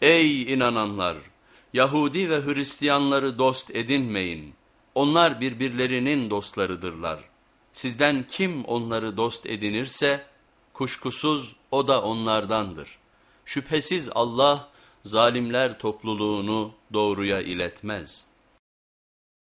Ey inananlar! Yahudi ve Hristiyanları dost edinmeyin. Onlar birbirlerinin dostlarıdırlar. Sizden kim onları dost edinirse kuşkusuz o da onlardandır. Şüphesiz Allah zalimler topluluğunu doğruya iletmez.''